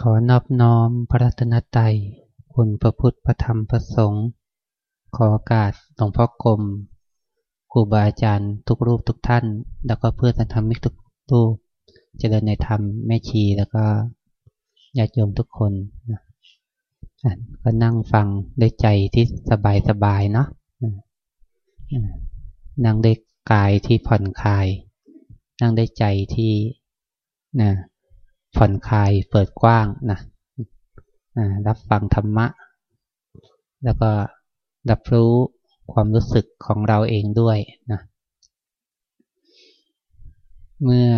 ขอนอบน้อมพระรัตนตรัยคุณพระพุทธพระธรรมพระสงฆ์ขอโอกาสหลวงพ่อกรมครูบาอาจารย์ทุกรูปทุกท่าน แล้วก็เพื่อนธรรมิกทุกรูปเจริญในธรรมแม่ชีแล้วก็ญาติโยมทุกคนนะก็นั่งฟังด้วยใจที่สบายสบายเนาะนั่งด้วยกายที่ผ่อนคลาย นั่งด้วยใจที่นะ ผ่อนคลายเปิดกว้างนะรับฟังธรรมะ แล้วก็รับรู้ความรู้สึกของเราเองด้วยนะเมื่อ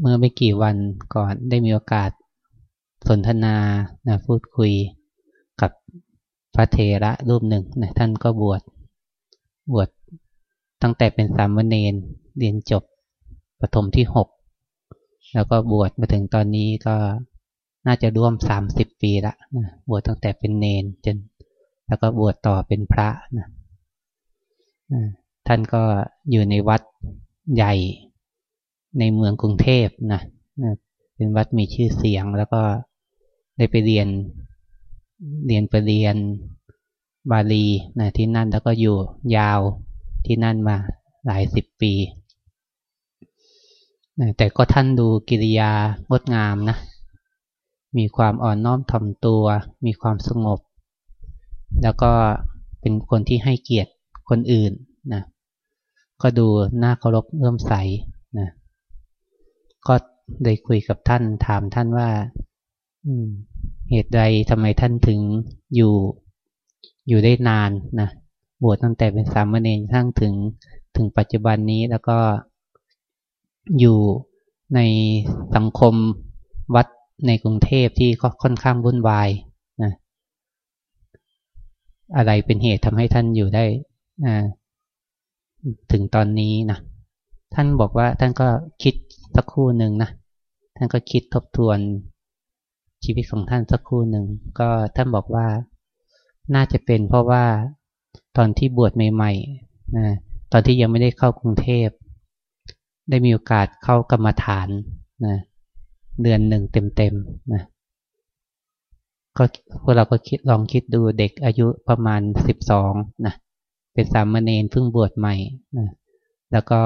เมื่อไม่กี่วันก่อนได้มีโอกาสสนทนานะพูดคุยกับพระเทระรูปหนึ่งนะท่านก็บวชบวชตั้งแต่เป็นสามเณรเรียนจบปฐมที่หก แล้วก็บวชมาถึงตอนนี้ก็น่าจะร่วมสามสิบปีละนะบวชตั้งแต่เป็นเนนจน แล้วก็บวชต่อเป็นพระนะท่านก็อยู่ในวัดใหญ่ในเมืองกรุงเทพนะนะเป็นวัดมีชื่อเสียง แล้วก็ได้ไปเรียนเรียนไปเรียนบาลีนะที่นั่นแล้วก็อยู่ยาวที่นั่นมาหลายสิบปี แต่ก็ท่านดูกิริยางดงามนะ มีความอ่อนน้อมถ่อมตัว มีความสงบ แล้วก็เป็นคนที่ให้เกียรติคนอื่นนะ ก็ดูน่าเคารพเอื้อมใสนะ ก็ได้คุยกับท่านถามท่านว่าเหตุใดทำไมท่านถึงอยู่อยู่ได้นานนะ บวชตั้งแต่เป็นสามเณรทั้งถึงถึงปัจจุบันนี้แล้วก็ อยู่ในสังคมวัดในกรุงเทพที่ค่อนข้างวุ่นวายนะอะไรเป็นเหตุทำให้ท่านอยู่ได้นะถึงตอนนี้นะท่านบอกว่าท่านก็คิดสักครู่หนึ่งนะท่านก็คิดทบทวนชีวิตของท่านสักครู่หนึ่งก็ท่านบอกว่าน่าจะเป็นเพราะว่าตอนที่บวชใหม่ๆนะตอนที่ยังไม่ได้เข้ากรุงเทพ ได้มีโอกาสเข้ากรรมฐานนะเดือนหนึ่งเต็มๆนะก็พวกเราก็คิดลองคิดดูเด็กอายุประมาณสิบสองนะเป็นสามเณรเพิ่งบวชใหม่นะแล้วก็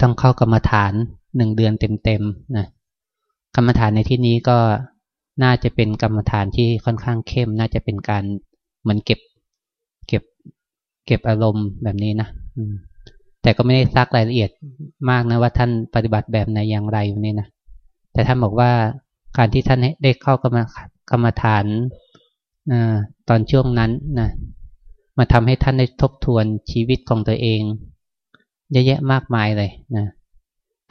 ต้องเข้ากรรมฐานหนึ่งเดือนเต็มๆนะกรรมฐานในที่นี้ก็น่าจะเป็นกรรมฐานที่ค่อนข้างเข้ม น่าจะเป็นการเหมือนเก็บ เก็บ เก็บอารมณ์แบบนี้นะอืม แต่ก็ไม่ได้ซักรายละเอียดมากนะว่าท่านปฏิบัติแบบไหนอย่างไรอยู่นี่นะแต่ท่านบอกว่าการที่ท่านได้เข้ากรรมกรรมฐานนะตอนช่วงนั้นนะมาทำให้ท่านได้ทบทวนชีวิตของตัวเองเยอะแยะมากมายเลยนะ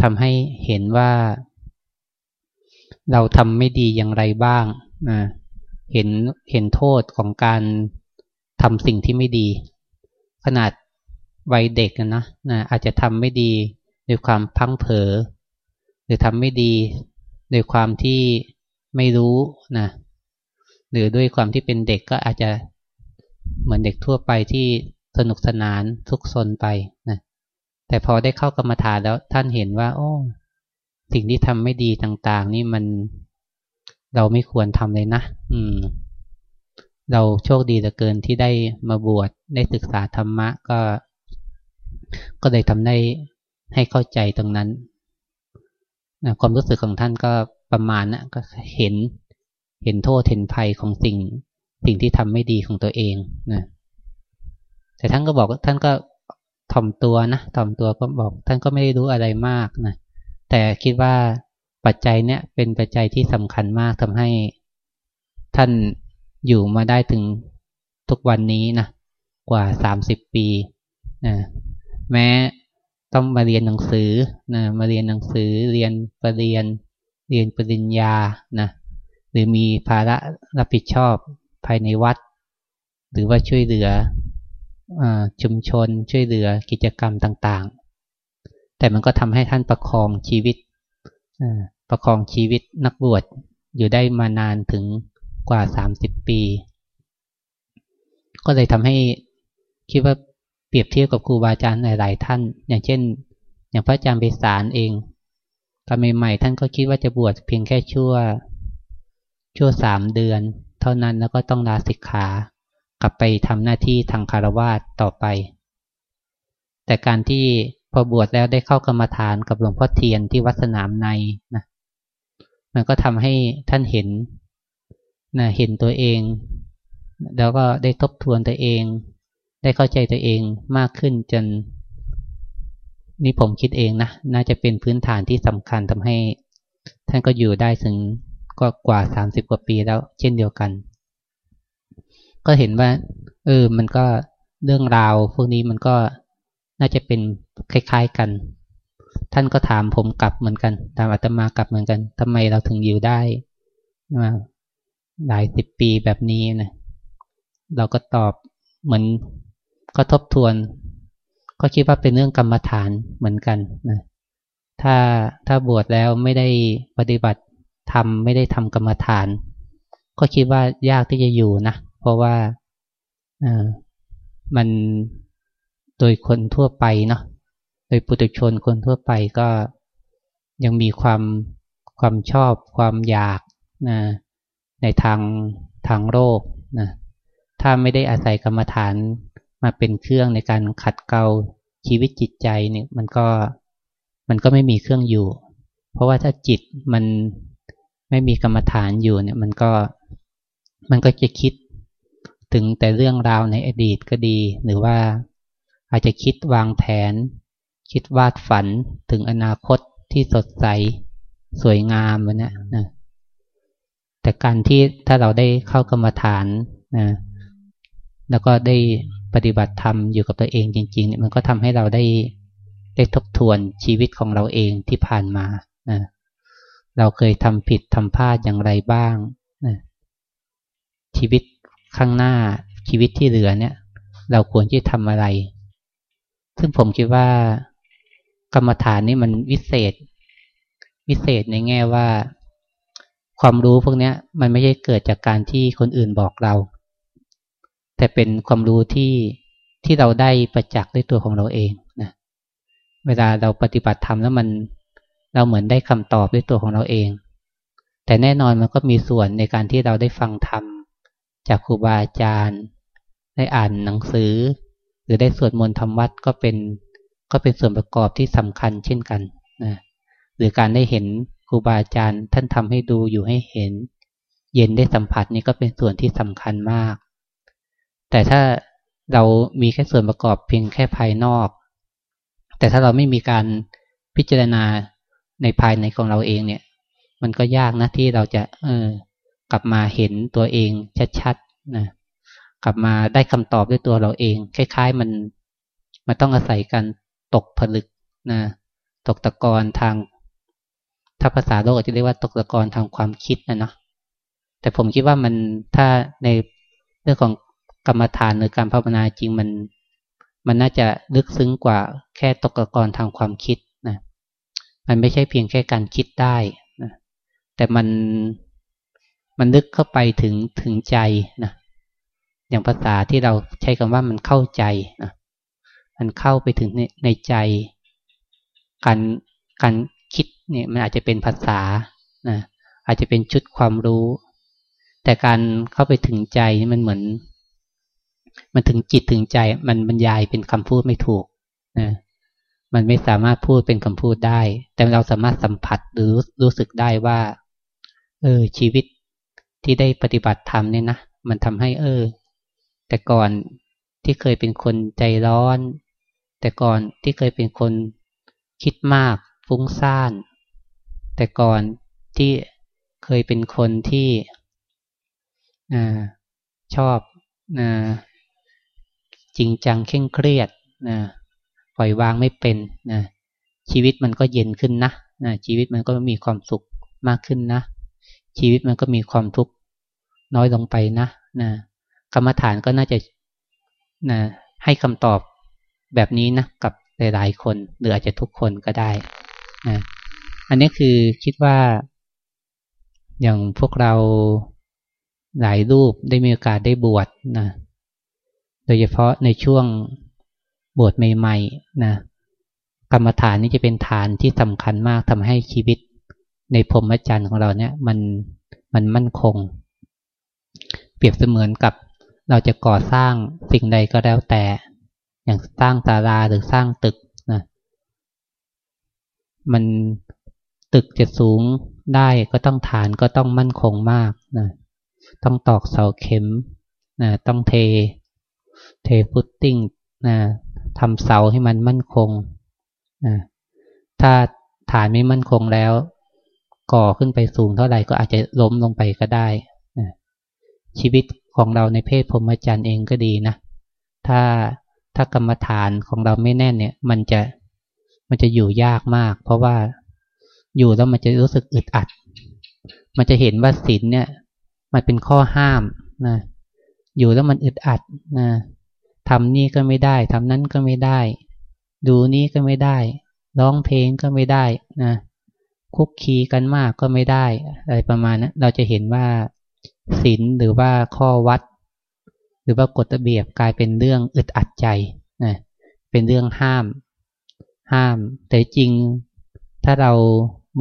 ทำให้เห็นว่า เราทำไม่ดีอย่างไรบ้างนะเห็นเห็นโทษของการทำสิ่งที่ไม่ดี ขนาด วัยเด็กนะนะอาจจะทำไม่ดีด้วยความพังเผลอหรือทำไม่ดีด้วยความที่ไม่รู้นะหรือด้วยความที่เป็นเด็กก็อาจจะเหมือนเด็กทั่วไปที่สนุกสนานทุกซนไปนะแต่พอได้เข้ากรรมฐานแล้วท่านเห็นว่า โอ้สิ่งที่ทำไม่ดีต่างๆ นี่มันเราไม่ควรทำเลยนะ อืม เราโชคดีเหลือเกินที่ได้มาบวชได้ศึกษาธรรมะก็ ก็เลยทำได้ให้เข้าใจตรงนั้นนะความรู้สึกของท่านก็ประมาณนะก็เห็นเห็นโทษเห็นภัยของสิ่ง สิ่งที่ทำไม่ดีของตัวเองนะแต่ท่านก็บอกท่านก็ถ่อมตัวนะถ่อมตัวก็บอก ท่านก็ไม่ได้รู้อะไรมากนะแต่คิดว่าปัจจัยเนี้ยเป็นปัจจัยที่สำคัญมากทำให้ท่านอยู่มาได้ถึงทุกวันนี้นะกว่าสามสิบปีนะ แม้ต้องมาเรียนหนังสือนะมาเรียนหนังสือเรียนปรริญญาเรียนปริญญานะหรือมีภาระรับผิดชอบภายในวัด หรือว่าช่วยเหลืออชุมชนช่วยเหลือกิจกรรมต่างๆ แต่มันก็ทำให้ท่านประคองชีวิตประคองชีวิตนักบวชอยู่ได้มานานถึงกว่า 30 ปี ก็เลยทำให้คิดว่า เปรียบเทียบกับครูบาอาจารย์หลายๆท่าน อย่างเช่น อย่างพระอาจารย์เบสารเองตอนใหม่ๆท่านก็คิดว่าจะบวชเพียงแค่ชั่ว ชั่วสามเดือน เท่านั้นแล้วก็ต้องลาสิกขากลับไปทำหน้าที่ทางคารวาสต่อไป แต่การที่พอบวชแล้วได้เข้ากรรมฐานกับหลวงพ่อเทียนที่วัดสนามในนะมันก็ทำให้ท่านเห็นนะเห็นตัวเอง แล้วก็ได้ทบทวนตัวเอง ได้เข้าใจตัวเองมากขึ้นจน นี่ผมคิดเองนะ น่าจะเป็นพื้นฐานที่สำคัญทำให้ ท่านก็อยู่ได้ถึงก็กว่าสามสิบกว่าปีแล้ว เช่นเดียวกัน ก็เห็นว่า เออ มันก็เรื่องราวพวกนี้มันก็น่าจะเป็นคล้ายๆกัน ท่านก็ถามผมกลับเหมือนกันถามอาตมากลับเหมือนกันทำไมเราถึงอยู่ได้มาหลายสิบปีแบบนี้นะเราก็ตอบเหมือน ก็ทบทวน ก็คิดว่าเป็นเรื่องกรรมฐานเหมือนกันนะถ้าถ้าบวชแล้วไม่ได้ปฏิบัติทำไม่ได้ทำกรรมฐาน ก็คิดว่ายากที่จะอยู่นะเพราะว่าอ่ามันโดยคนทั่วไปเนาะโดยปุถุชนคนทั่วไปก็ยังมีความความชอบความอยากนะในทางทางโลกนะถ้าไม่ได้อาศัยกรรมฐาน มาเป็นเครื่องในการขัดเกลาชีวิตจิตใจเนี่ยมันก็มันก็ไม่มีเครื่องอยู่ เพราะว่าถ้าจิตมันไม่มีกรรมฐานอยู่เนี่ยมันก็มันก็จะคิดถึงแต่เรื่องราวในอดีตก็ดี หรือว่าอาจจะคิดวางแผน คิดวาดฝันถึงอนาคตที่สดใสสวยงามวันนี้นะแต่การที่ถ้าเราได้เข้ากรรมฐานนะแล้วก็ได้ ปฏิบัติธรรมอยู่กับตัวเองจริงๆเนี่ยมันก็ทำให้เราได้ได้ทบทวนชีวิตของเราเองที่ผ่านมานะเราเคยทำผิดทำพลาดอย่างไรบ้างนะชีวิตข้างหน้าชีวิตที่เหลือเนี่ย เราควรที่ทำอะไร ซึ่งผมคิดว่ากรรมฐานนี่มันวิเศษ วิเศษในแง่ว่า ความรู้พวกนี้มันไม่ใช่เกิดจากการที่คนอื่นบอกเรา แต่เป็นความรู้ที่ที่เราได้ประจักษ์ด้วยตัวของเราเองนะเวลาเราปฏิบัติธรรมแล้วมันเราเหมือนได้คำตอบด้วยตัวของเราเอง แต่แน่นอนมันก็มีส่วนในการที่เราได้ฟังธรรมจากครูบาอาจารย์ ได้อ่านหนังสือ หรือได้สวดมนต์ทำวัดก็เป็นก็เป็นส่วนประกอบที่สำคัญเช่นกันนะหรือการได้เห็นครูบาอาจารย์ท่านทำให้ดูอยู่ให้เห็น เย็นได้สัมผัสนี่ก็เป็นส่วนที่สำคัญมาก แต่ถ้าเรามีแค่ส่วนประกอบเพียงแค่ภายนอก แต่ถ้าเราไม่มีการพิจารณาในภายในของเราเองเนี่ย มันก็ยากนะที่เราจะ เออกลับมาเห็นตัวเองชัดๆนะกลับมาได้คำตอบด้วยตัวเราเอง คล้าย ๆ มันมันต้องอาศัยการตกผลึกนะตกตะกอนทาง ถ้าภาษาโลกจะเรียกว่าตกตะกอนทางความคิดนะเนาะแต่ผมคิดว่ามันถ้าในเรื่องของ กรรมฐานหรือการภาวนาจริงมัน มันน่าจะลึกซึ้งกว่าแค่ตกตะกอนทางความคิดนะมันไม่ใช่เพียงแค่การคิดได้นะแต่มันมันลึกเข้าไปถึงถึงใจนะอย่างภาษาที่เราใช้คำว่ามันเข้าใจนะมันเข้าไปถึงในในใจ การการคิดเนี่ยมันอาจจะเป็นภาษานะอาจจะเป็นชุดความรู้ แต่การเข้าไปถึงใจนี่มันเหมือน มันถึงจิตถึงใจ มันบรรยายเป็นคำพูดไม่ถูกนะมันไม่สามารถพูดเป็นคำพูดได้ แต่เราสามารถสัมผัสหรือรู้สึกได้ว่า เออ ชีวิตที่ได้ปฏิบัติธรรมเนี่ยนะมันทำให้เออ แต่ก่อนที่เคยเป็นคนใจร้อน แต่ก่อนที่เคยเป็นคนคิดมากฟุ้งซ่าน แต่ก่อนที่เคยเป็นคนที่อชอบอ จริงจังเคร่งเครียดนะปล่อยวางไม่เป็นนะชีวิตมันก็เย็นขึ้นนะนะชีวิตมันก็มีความสุขมากขึ้นนะ ชีวิตมันก็มีความทุกข์น้อยลงไปนะนะกรรมฐานก็น่าจะนะให้คำตอบแบบนี้นะกับหลายๆคนหรืออาจจะทุกคนก็ได้นะอันนี้คือคิดว่า อย่างพวกเราหลายรูปได้มีโอกาสได้บวชนะ โดยเฉพาะในช่วงบวชใหม่ๆนะกรรมฐานนี้จะเป็นฐานที่สำคัญมากทำให้ชีวิต ในพรหมจรรย์ของเราเนี่ยมันมันมั่นคง เปรียบเสมือนกับเราจะก่อสร้างสิ่งใดก็แล้วแต่ อย่างสร้างศาลาหรือสร้างตึกนะมันตึกจะสูงได้ก็ต้องฐานก็ต้องมั่นคงมากนะต้องตอกเสาเข็มนะต้องเท เทฟุตติ้งนะทำเสาให้มันมั่นคงนะถ้าฐานไม่มั่นคงแล้ว ก่อขึ้นไปสูงเท่าไหร่ก็อาจจะล้มลงไปก็ได้นะชีวิตของเราในเพศพรหมจรรย์เองก็ดีนะถ้าถ้ากรรมฐานของเราไม่แน่นเนี่ย มันจะมันจะอยู่ยากมาก เพราะว่าอยู่แล้วมันจะรู้สึกอึดอัด มันจะเห็นว่าศีลเนี่ย มันเป็นข้อห้ามนะอยู่แล้วมันอึดอัดนะ ทำนี่ก็ไม่ได้ทำนั้นก็ไม่ได้ ดูนี่ก็ไม่ได้ ร้องเพลงก็ไม่ได้นะคุกคีกันมากก็ไม่ได้ อะไรประมาณนะั้นเราจะเห็นว่าศีลหรือว่าข้อวัด หรือว่ากฎระเบียบกลายเป็นเรื่องอึดอัดใจนะเป็นเรื่องห้าม ห้าม แต่จริง ถ้าเรา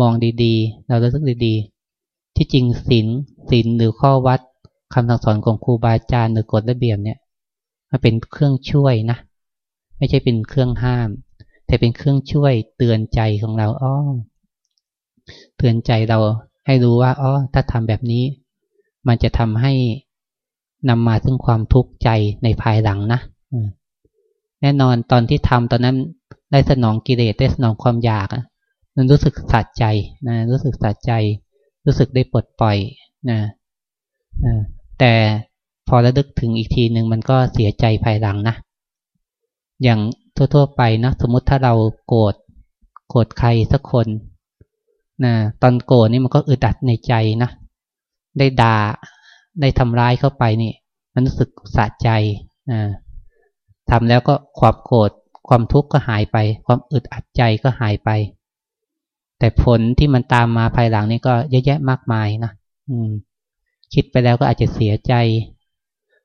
มองดีๆ เรารู้สึกดีๆ ที่จริงศีลศีลหรือข้อวัดคำสั่งสอนของครูบาอาจารย์หรือกฎระเบียบเนี่ย มันเป็นเครื่องช่วยนะ ไม่ใช่เป็นเครื่องห้าม แต่เป็นเครื่องช่วยเตือนใจของเราอ้อเตือนใจเราให้รู้ว่าอ๋อถ้าทำแบบนี้ มันจะทำให้นำมาซึ่งความทุกข์ใจในภายหลังนะแน่นอนตอนที่ทำตอนนั้นได้สนองกิเลสได้สนองความอยากมันรู้สึกสะใจนะรู้สึกสะใจ รู้สึกได้ปลดปล่อยนะแต่ พอระลึกถึงอีกทีหนึ่งมันก็เสียใจภายหลังนะ อย่างทั่วๆไปนะสมมติถ้าเราโกรธโกรธใครสักคนนะตอนโกรธนี่มันก็อึดอัดในใจนะ ได้ด่าได้ทำร้ายเข้าไปนี่ มันรู้สึกสะใจนะทำแล้วก็ความโกรธความทุกข์ก็หายไป ความอึดอัดใจก็หายไป แต่ผลที่มันตามมาภายหลังนี่ก็เยอะแยะมากมายนะอืม คิดไปแล้วก็อาจจะเสียใจ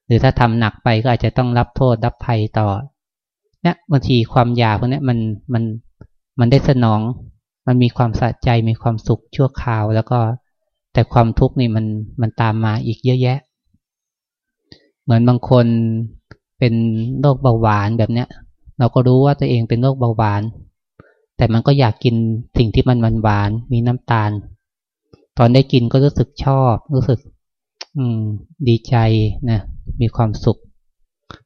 หรือถ้าทำหนักไปก็อาจจะต้องรับโทษรับภัยต่อเนี่ยบางทีความอยากพวกนี้มันมันมันได้สนอง มันมีความสะใจมีความสุขชั่วคราว แล้วก็แต่ความทุกข์นี่มันมันตามมาอีกเยอะแยะ เหมือนบางคนเป็นโรคเบาหวานแบบเนี้ย เราก็รู้ว่าตัวเองเป็นโรคเบาหวาน แต่มันก็อยากกินสิ่งที่มันหวานมีน้ำตาล ตอนได้กินก็รู้สึกชอบ รู้สึก อืม ดีใจนะ มีความสุข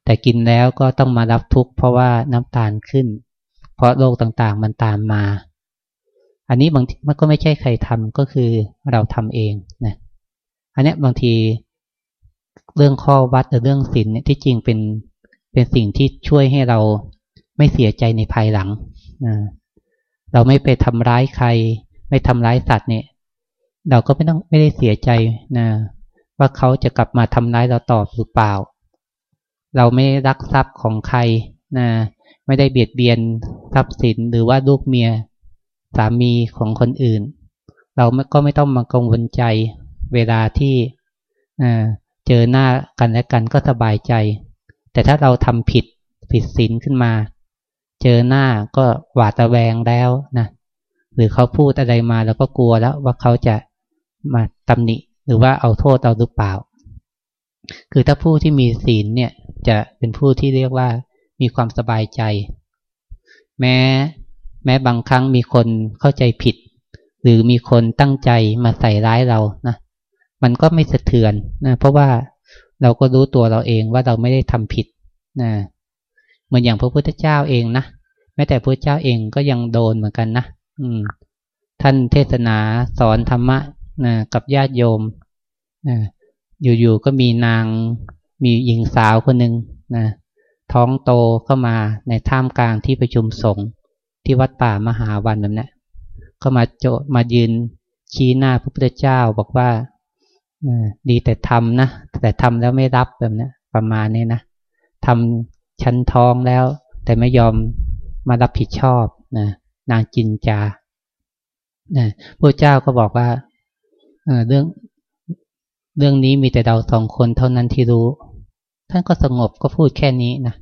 แต่กินแล้วก็ต้องมารับทุกข์เพราะว่าน้ำตาลขึ้น เพราะโรคต่างๆมันตามมา อันนี้บางทีมันก็ไม่ใช่ใครทำก็คือเราทำเองนะอันนี้บางทีเรื่องข้อวัดหรือเรื่องศีลเนี่ยที่จริงเป็นเป็นสิ่งที่ช่วยให้เราไม่เสียใจในภายหลังนะเราไม่ไปทำร้ายใคร ไม่ทำร้ายสัตว์เนี่ย เราก็ไม่ต้องไม่ได้เสียใจนะ ว่าเขาจะกลับมาทำร้ายเราต่อหรือเปล่า เราไม่รักทรัพย์ของใครนะไม่ได้เบียดเบียนทรัพย์สินหรือว่าลูกเมียสามีของคนอื่น เราก็ไม่ต้องมากังวลใจเวลาที่เจอหน้ากันและกันก็สบายใจ แต่ถ้าเราทำผิดผิดศีลขึ้นมา เจอหน้าก็หวาดระแวงแล้วนะหรือเขาพูดอะไรมาเราก็กลัวแล้วว่าเขาจะมาตำหนิ หรือว่าเอาโทษเอาหรือเปล่า คือถ้าผู้ที่มีศีลเนี่ยจะเป็นผู้ที่เรียกว่ามีความสบายใจ แม้แม้บางครั้งมีคนเข้าใจผิด หรือมีคนตั้งใจมาใส่ร้ายเรานะมันก็ไม่สะเทือนนะเพราะว่าเราก็รู้ตัวเราเองว่าเราไม่ได้ทำผิดนะเหมือนอย่างพระพุทธเจ้าเองนะแม้แต่พระเจ้าเองก็ยังโดนเหมือนกันนะอืม ท่านเทศนาสอนธรรมะ นะกับญาติโยมนะอยู่ๆก็มีนางมีหญิงสาวคนหนึ่งนะท้องโตเข้ามาในท่ามกลางที่ประชุมสงฆ์ที่วัดป่ามหาวันแบบนี้ก็มาโจมายืนชี้หน้าพระพุทธเจ้าบอกว่าดีแต่ทำนะ แต่ทำแล้วไม่รับแบบนี้ประมาณนี้นะทำฉันท้องแล้ว แต่ไม่ยอมมารับผิดชอบนะนางจินจานะพระเจ้าก็บอกว่า เรื่องเรื่องนี้มีแต่เราสองคนเท่านั้นที่รู้ ท่านก็สงบก็พูดแค่นี้นะ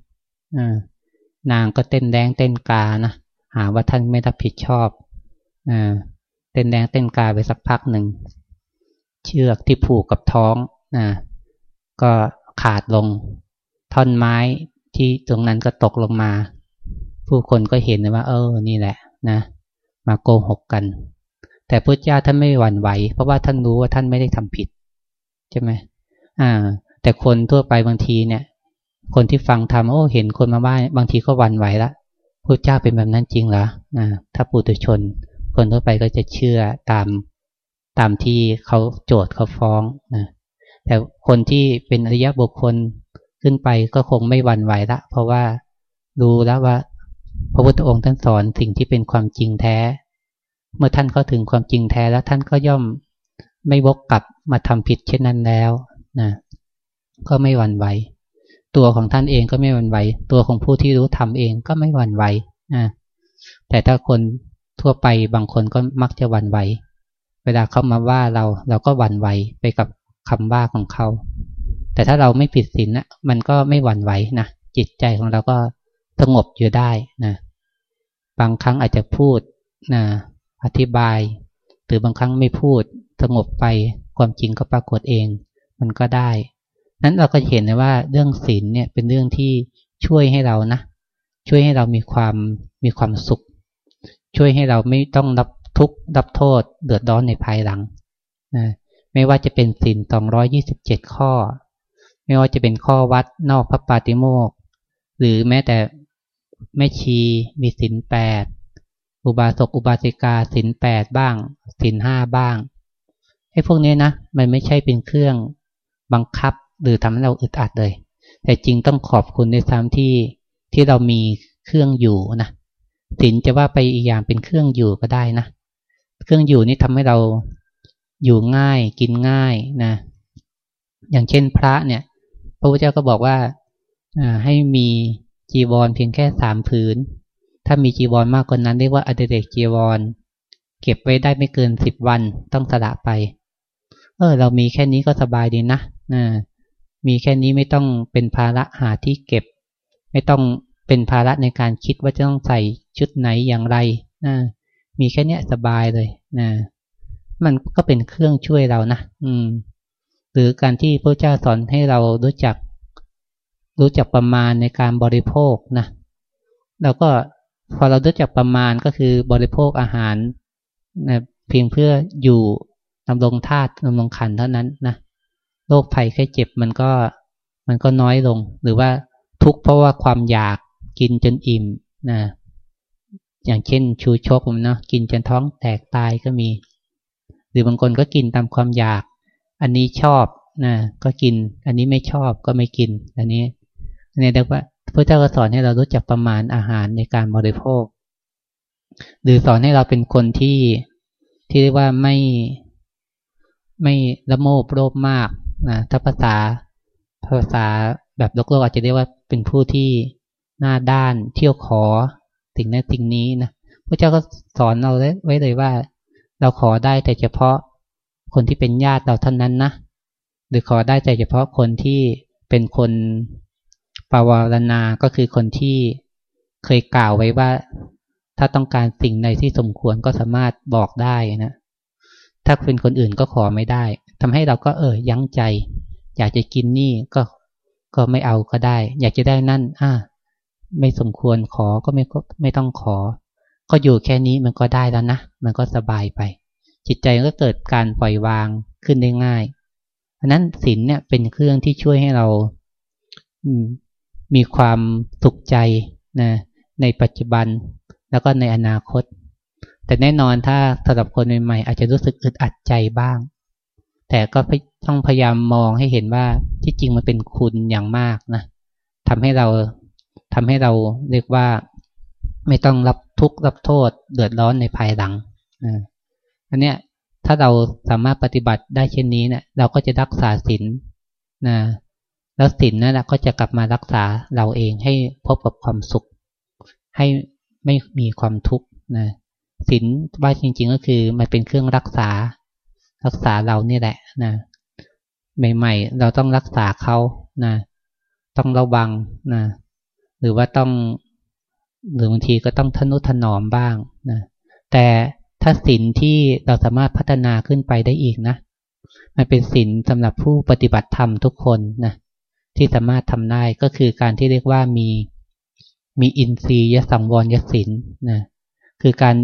นางก็เต้นแดงเต้นกานะหาว่าท่านไม่รับผิดชอบอเต้นแดงเต้นกาไปสักพักหนึ่ง เชือกที่ผูกกับท้องนะก็ขาดลง ท่อนไม้ที่ตรงนั้นก็ตกลงมา ผู้คนก็เห็นว่า เออ นี่แหละ นะ มาโกหกกัน แต่พระเจ้าท่านไม่หวั่นไหว เพราะว่าท่านรู้ว่าท่านไม่ได้ทำผิดใช่ไหมอ่า แต่คนทั่วไปบางทีเนี่ย คนที่ฟังทำโอ้เห็นคนมาบ้านบางทีก็หวั่นไหวละพระเจ้าเป็นแบบนั้นจริงเหรอนะถ้าปุถุชน คนทั่วไปก็จะเชื่อตามตามที่เขาโจทย์เขาฟ้องนะแต่คนที่เป็นอริยบุคคลขึ้นไปก็คงไม่หวั่นไหวละเพราะว่ารู้แล้วว่า พระพุทธองค์ท่านสอนสิ่งที่เป็นความจริงแท้ เมื่อท่านเข้าถึงความจริงแท้แล้วท่านก็ย่อมไม่วกกลับมาทำผิดเช่นนั้นแล้วนะก็ไม่หวั่นไหวตัวของท่านเองก็ไม่หวั่นไหวตัวของผู้ที่รู้ทำเองก็ไม่หวั่นไหวนะแต่ถ้าคนทั่วไปบางคนก็มักจะหวั่นไหว เวลาเขามาว่าเราเราก็หวั่นไหวไปกับคำว่าของเขา แต่ถ้าเราไม่ผิดศีลนะมันก็ไม่หวั่นไหวนะจิตใจของเราก็สงบอยู่ได้นะบางครั้งอาจจะพูดนะ อธิบาย หรือบางครั้งไม่พูดสงบไปความจริงก็ปรากฏเอง มันก็ได้ นั้นเราก็เห็นเลยว่าเรื่องศีลเนี่ยเป็นเรื่องที่ช่วยให้เรานะ ช่วยให้เรามีความมีความสุข ช่วยให้เราไม่ต้องรับทุกข์รับโทษ เดือดร้อนในภายหลังนะไม่ว่าจะเป็นศีลสองร้อยี่สิบเจ็ดข้อ ไม่ว่าจะเป็นข้อวัดนอกพระปาติโมกหรือแม้แต่แม่ชีมีศีลแปด อุบาสกอุบาสิกาศีลแปดบ้างศีลห้าบ้างไอ้พวกนี้นะมันไม่ใช่เป็นเครื่องบังคับหรือทำให้เราอึดอัดเลย แต่จริงต้องขอบคุณในซ้ำที่ที่เรามีเครื่องอยู่นะศีลจะว่าไปอีกอย่างเป็นเครื่องอยู่ก็ได้นะเครื่องอยู่นี่ทำให้เราอยู่ง่ายกินง่ายนะอย่างเช่นพระเนี่ย พระพุทธเจ้าก็บอกว่าให้มีจีวรเพียงแค่สามผืน ถ้ามีจีวรมากกว่านั้นเรียกว่าอดิเรกจีวร เก็บไว้ได้ไม่เกินสิบวันต้องสละไป เออ เรามีแค่นี้ก็สบายดีนะนะมีแค่นี้ไม่ต้องเป็นภาระหาที่เก็บ ไม่ต้องเป็นภาระในการคิดว่าจะต้องใส่ชุดไหนอย่างไรนะมีแค่นี้สบายเลยนะมันก็เป็นเครื่องช่วยเรานะอืม หรือการที่พระเจ้าสอนให้เรารู้จัก รู้จักประมาณในการบริโภคนะเราก็ พอเรารู้จักประมาณก็คือบริโภคอาหารนะเพียงเพื่ออยู่ดำรงธาตุดำรงขันเท่านั้นนะโรคภัยแค่เจ็บมันก็มันก็น้อยลง หรือว่าทุกข์เพราะว่าความอยากกินจนอิ่มนะอย่างเช่น ชูชกมันเนาะกินจนท้องแตกตายก็มี หรือบางคนก็กินตามความอยาก อันนี้ชอบนะก็กิน อันนี้ไม่ชอบก็ไม่กิน อันนี้เนี่ยเรียกว่า พระเจ้าก็สอนให้เรารู้จักประมาณอาหารในการบริโภค หรือสอนให้เราเป็นคนที่ที่เรียกว่าไม่ไม่ละโมบโลภมากนะถ้าภาษาภาษาแบบโลกโลกอาจจะเรียกว่าเป็นผู้ที่หน้าด้านเที่ยวขอสิ่งนั้นสิ่งนี้นะพระเจ้าก็สอนเราไว้เลยว่า เราขอได้แต่เฉพาะคนที่เป็นญาติเราเท่านั้นนะหรือขอได้แต่เฉพาะคนที่เป็นคน ปาวารณาก็คือคนที่เคยกล่าวไว้ว่า ถ้าต้องการสิ่งใดที่สมควรก็สามารถบอกได้นะ ถ้าเป็นคนอื่นก็ขอไม่ได้ทำให้เราก็เออยั้งใจ อยากจะกินนี่ก็ก็ไม่เอาก็ได้ อยากจะได้นั่น อ่าไม่สมควรขอก็ไม่ไม่ต้องขอ ก็อยู่แค่นี้มันก็ได้แล้วนะ มันก็สบายไป จิตใจก็เกิดการปล่อยวางขึ้นได้ง่ายอันนั้นศีลเนี่ยเป็นเครื่องที่ช่วยให้เรา มีความสุขใจนะในปัจจุบันแล้วก็ในอนาคต แต่แน่นอนถ้าสำหรับคนใหม่ๆอาจจะรู้สึกอึดอัดใจบ้าง แต่ก็ต้องพยายามมองให้เห็นว่าที่จริงมันเป็นคุณอย่างมากนะทำให้เราทำให้เราเรียกว่าไม่ต้องรับทุกข์รับโทษเดือดร้อนในภายหลังอันเนี้ยถ้าเราสามารถปฏิบัติได้เช่นนี้เนะี่ยเราก็จะรักษาศีลนะ แล้วศีลนั่นแหละก็จะกลับมารักษาเราเองให้พบกับความสุข ให้ไม่มีความทุกข์นะศีลว่าจริง ๆ ก็คือมันเป็นเครื่องรักษา รักษาเรานี่แหละนะใหม่ๆ เราต้องรักษาเขานะต้องระวังนะหรือว่าต้องหรือบางทีก็ต้องทนุถนอมบ้างนะแต่ถ้าศีลที่เราสามารถพัฒนาขึ้นไปได้อีกนะ มันเป็นศีลสำหรับผู้ปฏิบัติธรรมทุกคนนะ ที่สามารถทำได้ก็คือการที่เรียกว่ามีมีอินทรียสังวรยศีลนะคือการ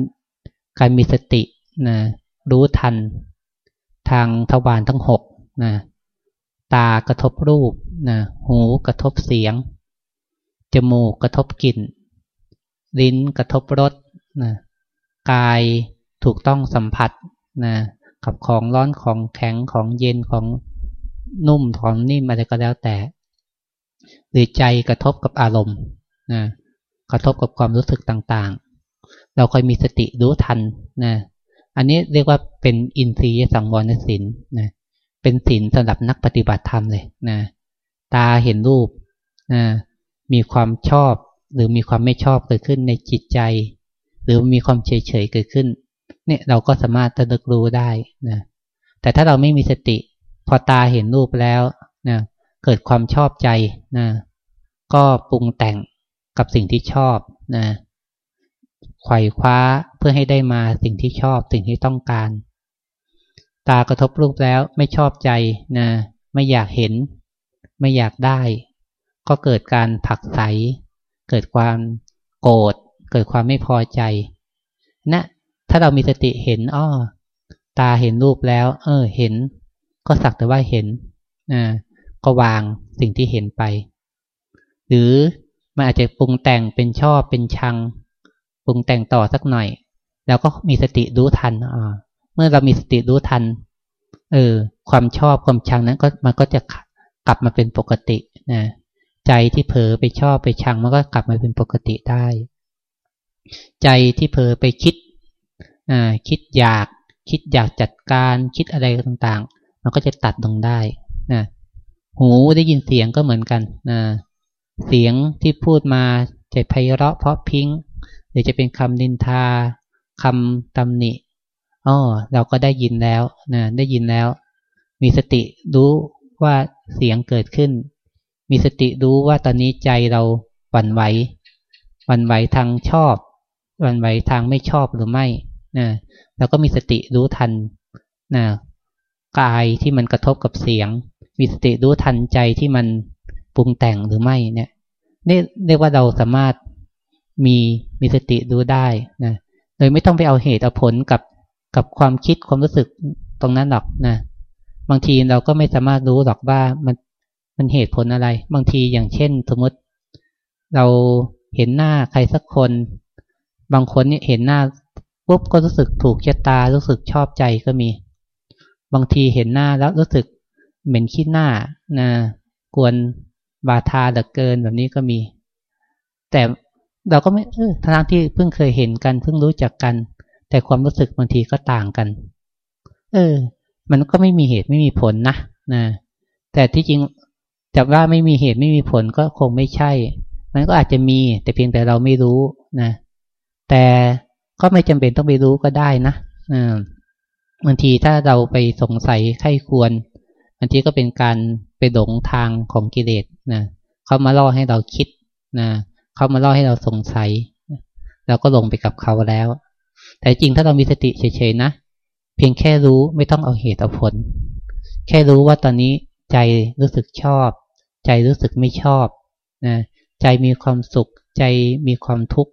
การมีสตินะรู้ทันทางทวารทั้งหกนะตากระทบรูปนะหูกระทบเสียง จมูกกระทบกลิ่น ลิ้นกระทบรสนะกายถูกต้องสัมผัสนะกับของร้อนของแข็งของเย็นของนุ่มของนิ่มอะไรก็แล้วแต่ หรือใจกระทบกับอารมณ์นะกระทบกับความรู้สึกต่างๆ เราคอยมีสติรู้ทันนะอันนี้เรียกว่าเป็นอินทรีย์สังวรศีลนะเป็นศีลสำหรับนักปฏิบัติธรรมเลยนะตาเห็นรูปนะมีความชอบหรือมีความไม่ชอบเกิดขึ้นในจิตใจ หรือมีความเฉยๆเกิดขึ้น เนี่ยเราก็สามารถตระลึกรู้ได้นะแต่ถ้าเราไม่มีสติ พอตาเห็นรูปแล้วนะ เกิดความชอบใจนะก็ปรุงแต่งกับสิ่งที่ชอบนะไขว่คว้าเพื่อให้ได้มาสิ่งที่ชอบสิ่งที่ต้องการ ตากระทบรูปแล้วไม่ชอบใจนะไม่อยากเห็น ไม่อยากได้ ก็เกิดการผักใส เกิดความโกรธเกิดความไม่พอใจนะถ้าเรามีสติเห็นอ้อตาเห็นรูปแล้ว เออ เห็น ก็สักแต่ว่าเห็นนะ ก็วางสิ่งที่เห็นไป หรือมันอาจจะปรุงแต่งเป็นชอบเป็นชัง ปรุงแต่งต่อสักหน่อย แล้วก็มีสติรู้ทันอ่าเมื่อเรามีสติรู้ทัน เออ ความชอบความชังนั้นก็มันก็จะกลับมาเป็นปกตินะใจที่เผลอไปชอบไปชังมันก็กลับมาเป็นปกติได้ ใจที่เผลอไปคิดอ่าคิดอยาก คิดอยากจัดการ คิดอะไรต่างๆ มันก็จะตัดลงได้นะ หูได้ยินเสียงก็เหมือนกันนะเสียงที่พูดมาจะไพเราะเพราะพิงหรือจะเป็นคำนินทาคำตำหนิอ๋อเราก็ได้ยินแล้วนะได้ยินแล้ว มีสติรู้ว่าเสียงเกิดขึ้น มีสติรู้ว่าตอนนี้ใจเราหวั่นไหวหวั่นไหวทางชอบหวั่นไหวทางไม่ชอบหรือไม่นะเราก็มีสติรู้ทันนะ กายที่มันกระทบกับเสียง มีสติรู้ทันใจที่มันปรุงแต่งหรือไม่เนี่ยนี่เรียกว่าเราสามารถมีมีสติดูได้นะโดยไม่ต้องไปเอาเหตุเอาผลกับกับความคิดความรู้สึกตรงนั้นหรอกนะ บางทีเราก็ไม่สามารถรู้หรอกว่ามันมันเหตุผลอะไร บางทีอย่างเช่น สมมติเราเห็นหน้าใครสักคน บางคนเนี่ยเห็นหน้าปุ๊บก็รู้สึกถูกชะตารู้สึกชอบใจก็มี บางทีเห็นหน้าแล้วรู้สึกเหม็นขี้หน้านะกวนบาทาเหลือเกินแบบนี้ก็มี แต่เราก็ไม่เออทั้งที่เพิ่งเคยเห็นกัน เพิ่งรู้จักกัน แต่ความรู้สึกบางทีก็ต่างกัน เออ มันก็ไม่มีเหตุไม่มีผลนะนะแต่ที่จริงจับว่าไม่มีเหตุไม่มีผลก็คงไม่ใช่ มันก็อาจจะมี แต่เพียงแต่เราไม่รู้นะ แต่ก็ไม่จำเป็นต้องไปรู้ก็ได้นะ บางทีถ้าเราไปสงสัยไข้ควรบางทีก็เป็นการไปหลงทางของกิเลสนะเขามาล่อให้เราคิดนะเขามาล่อให้เราสงสัยเราก็ลงไปกับเขาแล้ว แต่จริงถ้าเรามีสติเฉยๆนะเพียงแค่รู้ไม่ต้องเอาเหตุเอาผล แค่รู้ว่าตอนนี้ใจรู้สึกชอบ ใจรู้สึกไม่ชอบนะใจมีความสุข ใจมีความทุกข์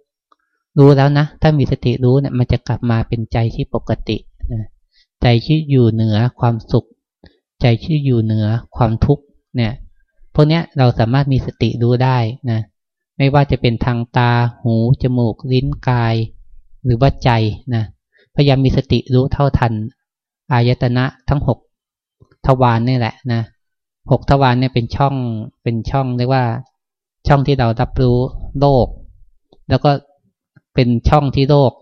รู้แล้วนะ ถ้ามีสติรู้เนะี่ยมันจะกลับมาเป็นใจที่ปกติ ใจที่อยู่เหนือความสุข ใจที่อยู่เหนือความทุกข์เนี่ยพวกเนี้ยเราสามารถมีสติรู้ได้นะไม่ว่าจะเป็นทางตา หู จมูก ลิ้นกาย หรือว่าใจนะพยายามมีสติรู้เท่าทัน อายตนะทั้งหกทวารนี่แหละนะหกทวารเนี่ยเป็นช่องเป็นช่องเรียกว่า ช่องที่เรารับรู้โลก แล้วก็เป็นช่องที่โลก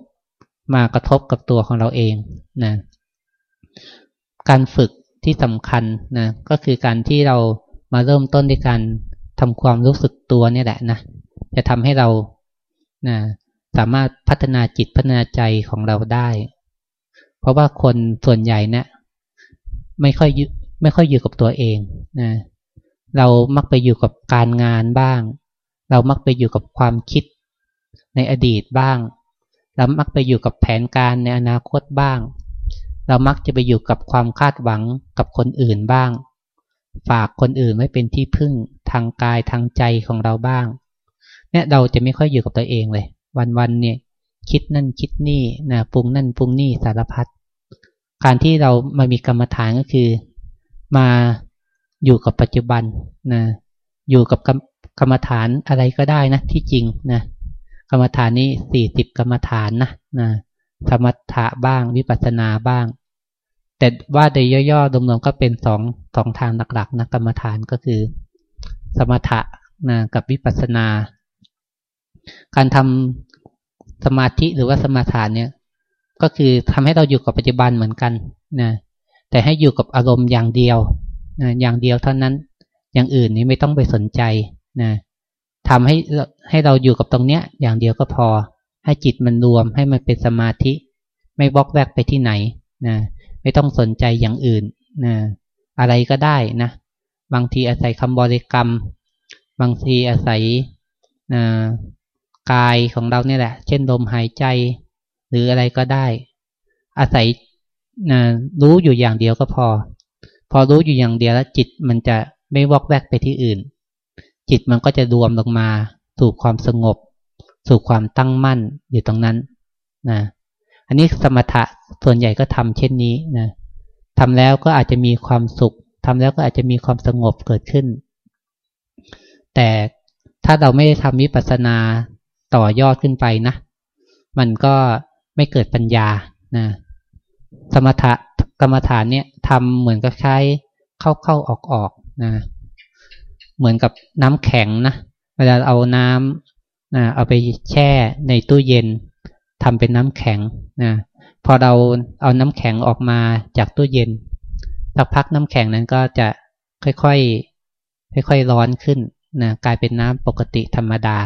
มากระทบกับตัวของเราเองนะ การฝึกที่สำคัญนะก็คือการที่เรามาเริ่มต้นด้วยการทำความรู้สึกตัวเนี่ยแหละนะจะทำให้เรานะสามารถพัฒนาจิตพัฒนาใจของเราได้ เพราะว่าคนส่วนใหญ่เนะี่ยไม่ค่อยไม่ค่อยอยู่กับตัวเองนะเรามักไปอยู่กับการงานบ้าง เรามักไปอยู่กับความคิดในอดีตบ้าง เรามักไปอยู่กับแผนการในอนาคตบ้าง เรามักจะไปอยู่กับความคาดหวังกับคนอื่นบ้าง ฝากคนอื่นไว้เป็นที่พึ่งทางกายทางใจของเราบ้าง เนี่ยเราจะไม่ค่อยอยู่กับตัวเองเลย วันๆเนี่ย คิดนั่นคิดนี่นะปรุงนั่นปรุงนี่สารพัดการที่เรามามีกรรมฐานก็คือ มาอยู่กับปัจจุบันนะอยู่กับกรรมฐานอะไรก็ได้นะที่จริงนะกรรมฐานนี้สี่สิบกรรมฐานนะนะ สมถะบ้างวิปัสสนาบ้าง แต่ว่าโดยย่อๆรวมๆก็เป็นสองสองทางหลักๆนะกรรมฐานก็คือ สมถะนะกับวิปัสสนา การทำสมาธิหรือว่าสมาทานเนี่ย ก็คือทำให้เราอยู่กับปัจจุบันเหมือนกันนะแต่ให้อยู่กับอารมณ์อย่างเดียวนะอย่างเดียวเท่านั้น อย่างอื่นนี้ไม่ต้องไปสนใจนะทำให้ให้เราอยู่กับตรงเนี้ย อย่างเดียวก็พอ ให้จิตมันรวมให้มันเป็นสมาธิ ไม่บล็อกแวกไปที่ไหนนะไม่ต้องสนใจอย่างอื่นนะอะไรก็ได้นะ บางทีอาศัยคำบริกรรม บางทีอาศัยนะกายของเราเนี่ยแหละ เช่นลมหายใจ หรืออะไรก็ได้ อาศัยนะรู้อยู่อย่างเดียวก็พอ พอรู้อยู่อย่างเดียวแล้วจิตมันจะไม่วอกแวกไปที่อื่น จิตมันก็จะรวมลงมาสู่ความสงบ สู่ความตั้งมั่นอยู่ตรงนั้นนะอันนี้สมถะส่วนใหญ่ก็ทำเช่นนี้นะทำแล้วก็อาจจะมีความสุขทำแล้วก็อาจจะมีความสงบเกิดขึ้น แต่ถ้าเราไม่ได้ทำวิปัสสนาต่อยอดขึ้นไปนะ มันก็ไม่เกิดปัญญานะสมถะกรรมฐานเนี่ยทำเหมือนกับใช้เข้าเข้าออกออกนะ เหมือนกับน้ำแข็งนะ เวลาเอาน้ำ นะเอาไปแช่ในตู้เย็นทำเป็นน้ำแข็งนะพอเราเอาน้ำแข็งออกมาจากตู้เย็นสักพักน้ำแข็งนั้นก็จะค่อยๆค่อยๆร้อนขึ้นนะกลายเป็นน้ำปกติธรรมดา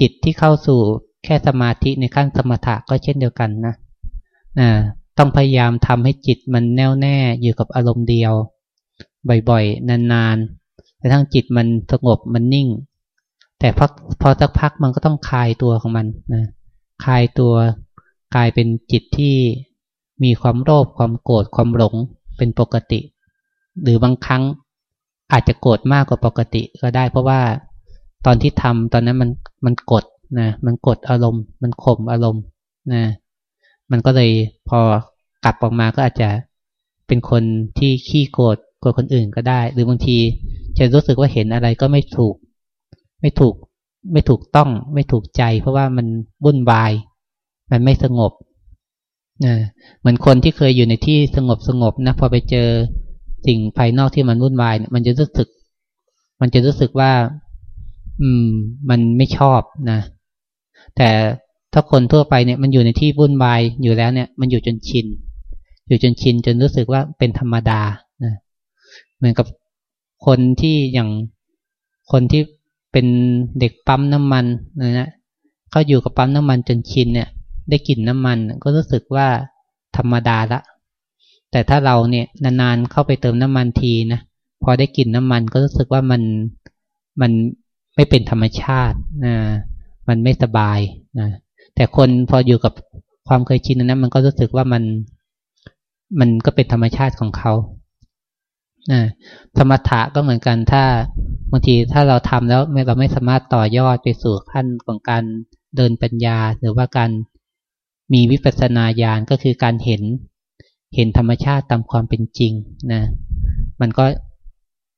จิตที่เข้าสู่แค่สมาธิในขั้นสมถะก็เช่นเดียวกันนะนะต้องพยายามทำให้จิตมันแน่วแน่อยู่กับอารมณ์เดียว บ่อยๆ นานๆแต่ทั้งจิตมันสงบมันนิ่ง แต่พอพอสักพักมันก็ต้องคลายตัวของมันนะคลายตัวกลายเป็นจิตที่มีความโลภความโกรธความหลงเป็นปกติ หรือบางครั้งอาจจะโกรธมากกว่าปกติก็ได้ เพราะว่าตอนที่ทำตอนนั้นมันมันกดนะมันกดอารมณ์ มันข่มอารมณ์นะมันก็เลยพอกลับออกมาก็อาจจะเป็นคนที่ขี้โกรธโกว่าคนอื่นก็ได้ หรือบางทีจะรู้สึกว่าเห็นอะไรก็ไม่ถูก ไม่ถูกไม่ถูกต้อง ไม่ถูกใจ เพราะว่ามันวุ่นวาย มันไม่สงบนะเหมือนคนที่เคยอยู่ในที่สงบสงบนะพอไปเจอสิ่งภายนอกที่มันวุ่นวายมันจะรู้สึก มันจะรู้สึกว่า อืม มันไม่ชอบนะแต่ถ้าคนทั่วไปเนี่ยมันอยู่ในที่วุ่นวายอยู่แล้วเนี่ย มันอยู่จนชิน อยู่จนชิน จนรู้สึกว่าเป็นธรรมดานะเหมือนกับคนที่อย่างคนที่ เป็นเด็กปั๊มน้ำมันนะนะเขาอยู่กับปั๊มน้ำมันจนชินเนี่ย ได้กลิ่นน้ำมันก็รู้สึกว่าธรรมดาละ แต่ถ้าเราเนี่ยนานๆเข้าไปเติมน้ำมันทีนะพอได้กลิ่นน้ำมันก็รู้สึกว่ามันมันไม่เป็นธรรมชาตินะมันไม่สบายนะแต่คนพออยู่กับความเคยชินนั้นมันก็รู้สึกว่ามัน มันก็เป็นธรรมชาติของเขา สมถะก็เหมือนกันถ้าบางทีถ้าเราทำแล้วเราไม่สามารถต่อยอดไปสู่ขั้นของการเดินปัญญา หรือว่าการมีวิปัสสนาญาณก็คือการเห็นเห็นธรรมชาติตามความเป็นจริงนะมันก็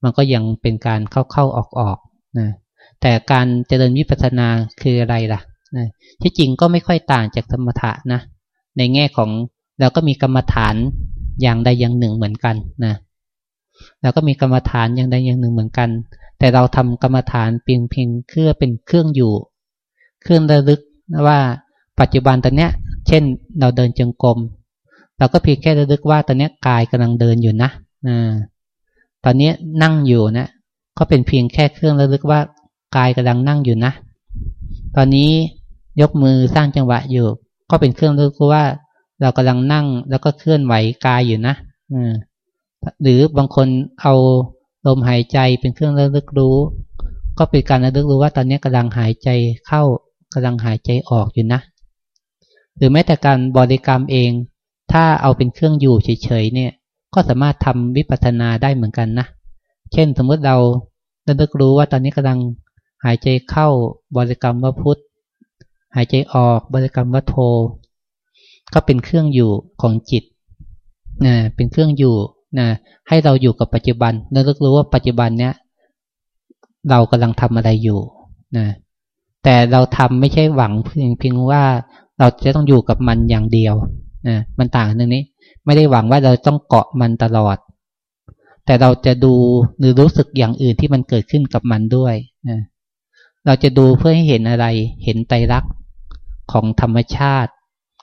มันก็ยังเป็นการเข้าๆออกๆนะแต่การเจริญวิปัสสนาคืออะไรล่ะนะที่จริงก็ไม่ค่อยต่างจากสมถะนะในแง่ของเราก็มีกรรมฐานอย่างใดอย่างหนึ่งเหมือนกันนะ แล้วก็มีกรรมฐานอย่างใดอย่างหนึ่งเหมือนกัน แต่เราทำกรรมฐานเพียงเพียงเครื่องเป็นเครื่องอยู่ เครื่องระลึกว่าปัจจุบันตอนเนี้ย เช่นเราเดินจงกรมเราก็เพียงแค่ระลึกว่าตอนนี้กายกำลังเดินอยู่นะอ่าตอนนี้นั่งอยู่นะก็เป็นเพียงแค่เครื่องระลึกว่ากายกำลังนั่งอยู่นะ ตอนนี้ยกมือสร้างจังหวะอยู่ ก็เป็นเครื่องระลึกว่า เรากำลังนั่งแล้วก็เคลื่อนไหวกายอยู่นะอืา หรือบางคนเอาลมหายใจเป็นเครื่องระลึกรู้ ก็เป็นการระลึกรู้ว่าตอนนี้กำลังหายใจเข้ากำลังหายใจออกอยู่นะ หรือแม้แต่การบริกรรมเอง ถ้าเอาเป็นเครื่องอยู่เฉยๆเนี่ย ก็สามารถทำวิปัสสนาได้เหมือนกันนะ เช่นสมมติเราเราเรู้ว่าตอนนี้กำลังหายใจเข้าบริกรรมว่าพุทธหายใจออกบริกรรมว่าโท ก็เป็นเครื่องอยู่ของจิตนะเป็นเครื่องอยู่ นะให้เราอยู่กับปัจจุบันเราเรู้ว่าปัจจุบันเนี้ยเรากำลังทำอะไรอยู่นะแต่เราทำไม่ใช่หวังเพียงเพียงว่าเราจะต้องอยู่กับมันอย่างเดียวนะมันต่างกันตรงนี้ ไม่ได้หวังว่าเราต้องเกาะมันตลอด แต่เราจะดูหรือรู้สึกอย่างอื่นที่มันเกิดขึ้นกับมันด้วยนะเราจะดูเพื่อให้เห็นอะไร เห็นไตรลักษณ์ของธรรมชาติ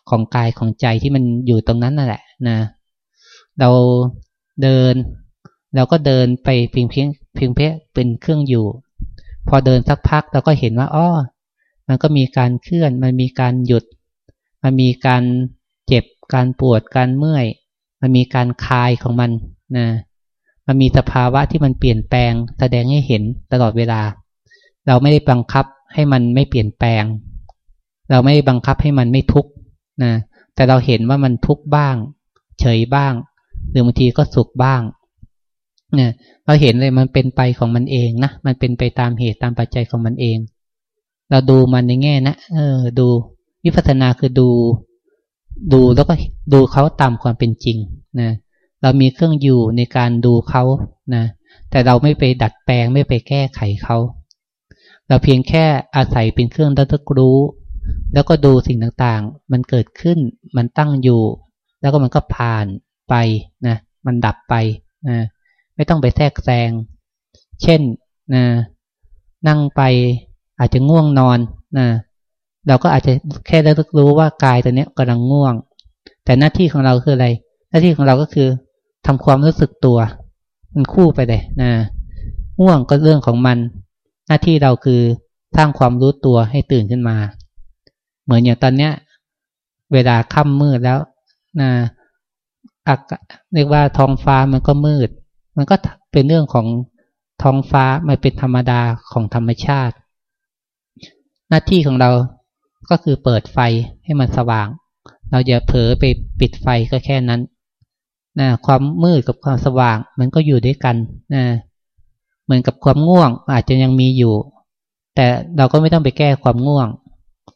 ของกายของใจที่มันอยู่ตรงนั้นนั่นแหละนะ เรา เดินเราก็เดินไปเพียงเพียงเพียงเพียงเป็นเครื่องอยู่ พอเดินสักพักเราก็เห็นว่าอ้อมันก็มีการเคลื่อน มันมีการหยุด มันมีการเจ็บ การปวด การเมื่อย มันมีการคลายของมันนะ มันมีสภาวะที่มันเปลี่ยนแปลง แสดงให้เห็นตลอดเวลา เราไม่ได้บังคับให้มันไม่เปลี่ยนแปลง เราไม่ได้บังคับให้มันไม่ทุกข์นะ แต่เราเห็นว่ามันทุกข์บ้าง เฉยบ้าง หรือบางทีก็สุขบ้าง เนี่ยเราเห็นเลยมันเป็นไปของมันเองนะมันเป็นไปตามเหตุตามปัจจัยของมันเอง เราดูมันในแง่นะเออ ดูวิปัสสนาคือดู ดูแล้วก็ดูเขาตามความเป็นจริงนะเรามีเครื่องอยู่ในการดูเขานะแต่เราไม่ไปดัดแปลงไม่ไปแก้ไขเขา เราเพียงแค่อาศัยเป็นเครื่องระลึกรู้ แล้วก็ดูสิ่งต่างๆ มันเกิดขึ้น มันตั้งอยู่ แล้วก็มันก็ผ่าน ไปนะมันดับไปนะไม่ต้องไปแทรกแซง เช่นนะนั่งไปอาจจะง่วงนอนนะเราก็อาจจะแค่ได้รู้ว่ากายตัวนี้กำลังง่วง แต่หน้าที่ของเราคืออะไร หน้าที่ของเราก็คือทำความรู้สึกตัว มันคู่ไปเลยนะง่วงก็เรื่องของมัน หน้าที่เราคือสร้างความรู้ตัวให้ตื่นขึ้นมา เหมือนอย่างตอนเนี้ย เวลาค่ำมืดแล้วนะ อากเรียกว่าท้องฟ้ามันก็มืด มันก็เป็นเรื่องของท้องฟ้ามันเป็นธรรมดาของธรรมชาติ หน้าที่ของเราก็คือเปิดไฟให้มันสว่าง เราอย่าเผลอไปปิดไฟก็แค่นั้นนะความมืดกับความสว่าง มันก็อยู่ด้วยกันนะเหมือนกับความง่วง อาจจะยังมีอยู่ แต่เราก็ไม่ต้องไปแก้ความง่วง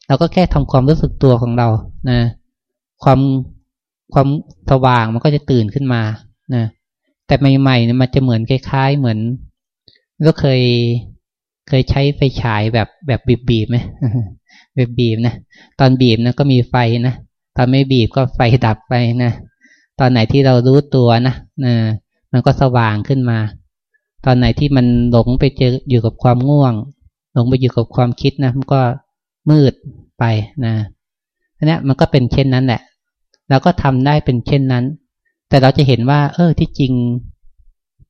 เราก็แค่ทำความรู้สึกตัวของเรานะความ ความสว่างมันก็จะตื่นขึ้นมานะแต่ใหม่ๆเนี่ยมันจะเหมือนคล้าย ๆ เหมือน ก็เคยเคยใช้ไฟฉายแบบแบบบีบๆไหมแบบบีบนะตอนบีบนะก็มีไฟนะตอนไม่บีบก็ไฟดับไปนะตอนไหนที่เรารู้ตัวนะนะมันก็สว่างขึ้นมา ตอนไหนที่มันหลงไปเจออยู่กับความง่วง หลงไปอยู่กับความคิดนะมันก็มืดไปนะอันนี้มันก็เป็นเช่นนั้นแหละ เราก็ทำได้เป็นเช่นนั้น แต่เราจะเห็นว่า เออที่จริง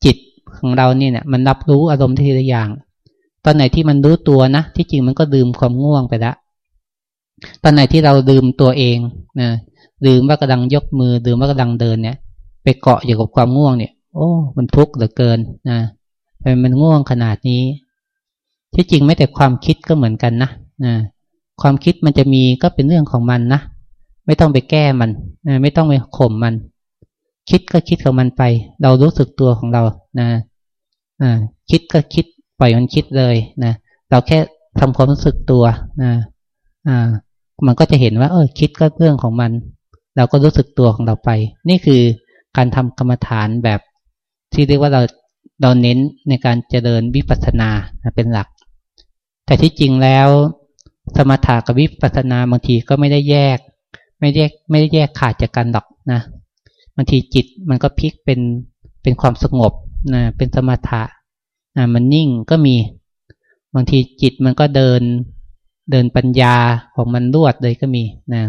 จิตของเราเนี่ยมันรับรู้อารมณ์ทีละอย่าง ตอนไหนที่มันรู้ตัวนะที่จริงมันก็ลืมความง่วงไปละตอนไหนที่เราลืมตัวเองนะลืมว่ากำลังยกมือลืมว่ากำลังเดินเนี่ย ไปเกาะอยู่กับความง่วงเนี่ย โอ้ มันทุกข์เหลือเกินนะมันง่วงขนาดนี้ที่จริงไม่แต่ความคิดก็เหมือนกันนะนะความคิดมันจะมีก็เป็นเรื่องของมันนะ ไม่ต้องไปแก้มันนะไม่ต้องไปข่มมัน คิดก็คิดของมันไป เรารู้สึกตัวของเรานะอ่าคิดก็คิดปล่อยมันคิดเลยนะเราแค่ทำความรู้สึกตัวนะอ่า มันก็จะเห็นว่า เออ คิดก็เรื่องของมัน เราก็รู้สึกตัวของเราไป นี่คือการทำกรรมฐานแบบที่เรียกว่าเราเราเน้นในการเจริญวิปัสสนาเป็นหลัก แต่ที่จริงแล้ว สมถะกับวิปัสสนาบางทีก็ไม่ได้แยก ไม่แยกไม่ได้แยกขาดจากกันหรอกนะบางทีจิตมันก็พลิกเป็นเป็นความสงบนะเป็นสมถะนะมันนิ่งก็มีบางทีจิตมันก็เดินเดินปัญญาของมันรวดเลยก็มีนะ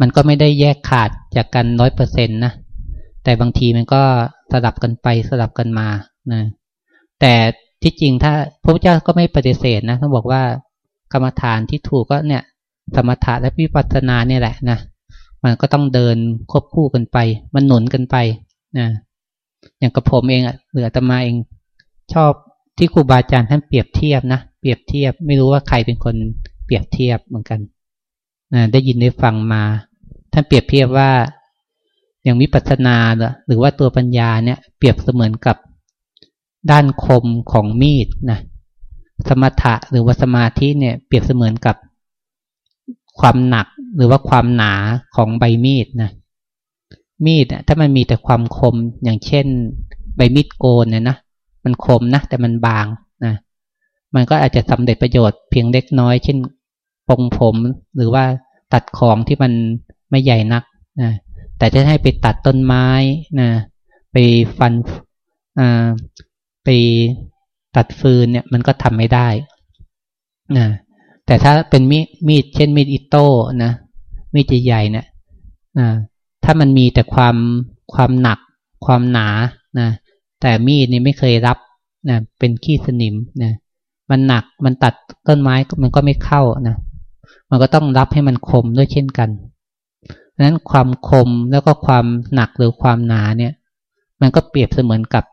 มันก็ไม่ได้แยกขาดจากกันร้อยเปอร์เซ็นต์นะแต่บางทีมันก็สลับกันไปสลับกันมานะแต่ที่จริงถ้าพระพุทธเจ้าก็ไม่ปฏิเสธนะท่านบอกว่ากรรมฐานที่ถูกก็เนี่ย สมถะและวิปัสสนาเนี่ยแหละนะมันก็ต้องเดินควบคู่กันไป มันหนุนกันไปนะอย่างกับผมเองอะหรืออาตมาเองชอบที่ครูบาอาจารย์ท่านเปรียบเทียบนะเปรียบเทียบ ไม่รู้ว่าใครเป็นคนเปรียบเทียบเหมือนกันนะได้ยินได้ฟังมา ท่านเปรียบเทียบว่าอย่างวิปัสสนาหรือว่าตัวปัญญาเนี่ยเปรียบเสมือนกับด้านคมของมีดนะสมถะหรือว่าสมาธิเนี่ยเปรียบเสมือนกับ ความหนักหรือว่าความหนาของใบมีดนะมีดถ้ามันมีแต่ความคมอย่างเช่น ใบมีดโกนเนี่ยนะมันคมนะแต่มันบางนะมันก็อาจจะสำเร็จประโยชน์เพียงเล็กน้อย เช่นปงผมหรือว่าตัดของที่มันไม่ใหญ่นักนะแต่จะให้ไปตัดต้นไม้นะไปฟันอ่าไปตัดฟืนเนี่ยมันก็ทำไม่ได้นะ แต่ถ้าเป็นมีดมีดเช่นมีดอิโต้นะมีดใหญ่ๆเนี่ยนะถ้ามันมีแต่ความความหนัก ความหนานะแต่มีดนี่ไม่เคยรับนะเป็นขี้สนิมนะมันหนักมันตัดต้นไม้มันก็ไม่เข้านะมันก็ต้องรับให้มันคมด้วยเช่นกันดังนั้นความคมแล้วก็ความหนักหรือความหนาเนี่ย มันก็เปรียบเสมือนกับ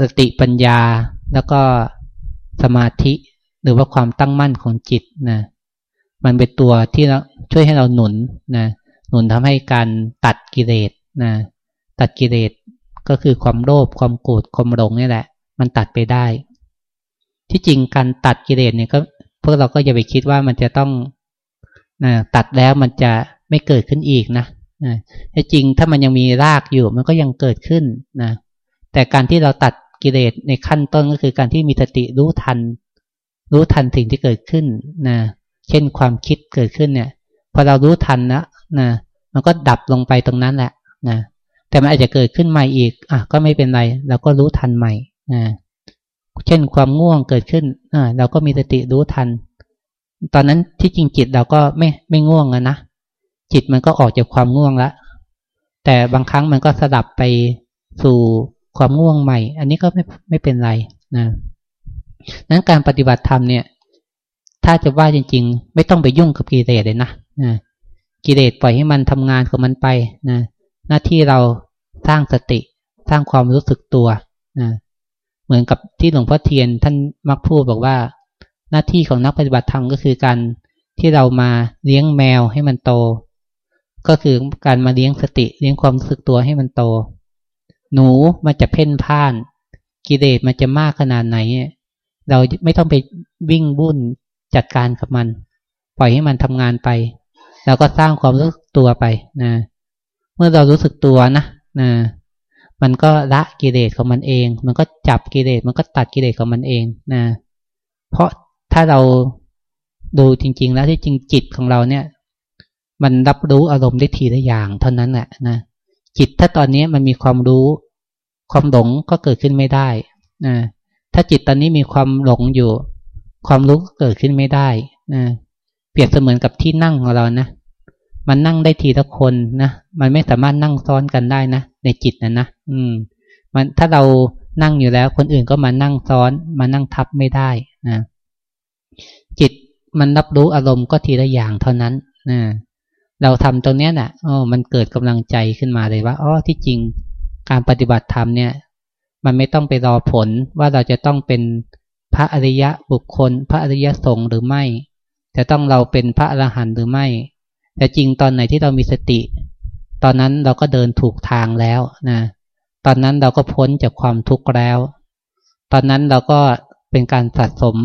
สติปัญญาแล้วก็สมาธิ หรือว่าความตั้งมั่นของจิตนะมันเป็นตัวที่ช่วยให้เราหนุนนะหนุนทำให้การตัดกิเลสนะตัดกิเลสก็คือความโลภความโกรธความหลงนี่แหละ มันตัดไปได้ ที่จริงการตัดกิเลสเนี่ยก็พวกเราก็อย่าไปคิดว่ามันจะต้องนะตัดแล้วมันจะไม่เกิดขึ้นอีกนะนะจริงถ้ามันยังมีรากอยู่มันก็ยังเกิดขึ้นนะแต่การที่เราตัดกิเลสในขั้นต้นก็คือการที่มีสติรู้ทัน รู้ทันสิ่งที่เกิดขึ้นนะเช่นความคิดเกิดขึ้นเนี่ย พอเรารู้ทันนะนะมันก็ดับลงไปตรงนั้นแหละนะแต่มันอาจจะเกิดขึ้นใหม่อีกอะก็ไม่เป็นไรเราก็รู้ทันใหม่นะเช่นความง่วงเกิดขึ้นอ่าเราก็มีสติรู้ทัน ตอนนั้นที่จริงจิตเราก็ไม่ไม่ง่วงนะจิตมันก็ออกจากความง่วงแล้วแต่บางครั้งมันก็สลับไปสู่ความง่วงใหม่ อันนี้ก็ไม่ไม่เป็นไรนะ นั้นการปฏิบัติธรรมเนี่ย ถ้าจะว่าจริง ๆ ไม่ต้องไปยุ่งกับกิเลสเลยนะนะกิเลสปล่อยให้มันทำงานของมันไปนะหน้าที่เราสร้างสติสร้างความรู้สึกตัวนะเหมือนกับที่หลวงพ่อเทียนท่านมักพูดบอกว่า หน้าที่ของนักปฏิบัติธรรมก็คือการที่เรามาเลี้ยงแมวให้มันโต ก็คือการมาเลี้ยงสติเลี้ยงความรู้สึกตัวให้มันโต หนูมันจะเพ่นพ่าน กิเลสมันจะมากขนาดไหน เราไม่ต้องไปวิ่งบุ่นจัดการกับมัน ปล่อยให้มันทำงานไป แล้วก็สร้างความรู้สึกตัวไปนะ เมื่อเรารู้สึกตัวนะนะมันก็ละกิเลสของมันเอง มันก็จับกิเลส มันก็ตัดกิเลสของมันเองนะ เพราะถ้าเราดูจริง ๆ แล้วที่จริงจิตของเราเนี่ย มันรับรู้อารมณ์ได้ทีละอย่างเท่านั้นแหละนะ จิตถ้าตอนนี้มันมีความรู้ ความหลงก็เกิดขึ้นไม่ได้นะ ถ้าจิตตอนนี้มีความหลงอยู่ ความรู้ก็เกิดขึ้นไม่ได้นะเปรียบเสมือนกับที่นั่งของเรานะ มันนั่งได้ทีละคนนะมันไม่สามารถนั่งซ้อนกันได้นะในจิตนะนะอืม มันถ้าเรานั่งอยู่แล้ว คนอื่นก็มานั่งซ้อนมานั่งทับไม่ได้นะจิตมันรับรู้อารมณ์ก็ทีละอย่างเท่านั้นนะเราทำตรงนี้นะ่ะอ๋อมันเกิดกำลังใจขึ้นมาเลยว่าอ๋อที่จริงการปฏิบัติธรรมเนี่ย มันไม่ต้องไปรอผลว่าเราจะต้องเป็นพระอริยะบุคคล พระอริยสงฆ์หรือไม่ จะต้องเราเป็นพระอรหันต์หรือไม่ แต่จริงตอนไหนที่เรามีสติ ตอนนั้นเราก็เดินถูกทางแล้วนะตอนนั้นเราก็พ้นจากความทุกข์แล้ว ตอนนั้นเราก็เป็นการสะสม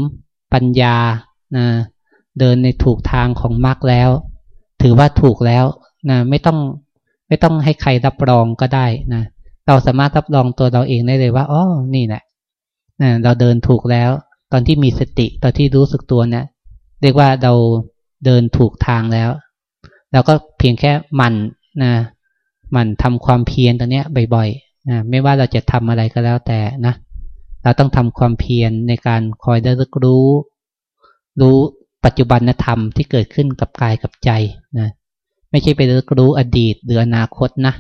ปัญญานะเดินในถูกทางของมรรคแล้ว ถือว่าถูกแล้วนะไม่ต้องไม่ต้องให้ใครรับรองก็ได้นะ เราสามารถรับรองตัวเราเองได้เลยว่าอ๋อนี่แหละเราเดินถูกแล้ว ตอนที่มีสติตอนที่รู้สึกตัวเนี่ย เรียกว่าเราเดินถูกทางแล้วเราก็เพียงแค่มันนะมันทำความเพียรตัวเนี้ยบ่อยๆนะไม่ว่าเราจะทำอะไรก็แล้วแต่นะเราต้องทำความเพียรในการคอยได้รู้ รู้ปัจจุบันธรรมที่เกิดขึ้นกับกายกับใจนะไม่ใช่ไปรู้อดีตหรืออนาคตนะ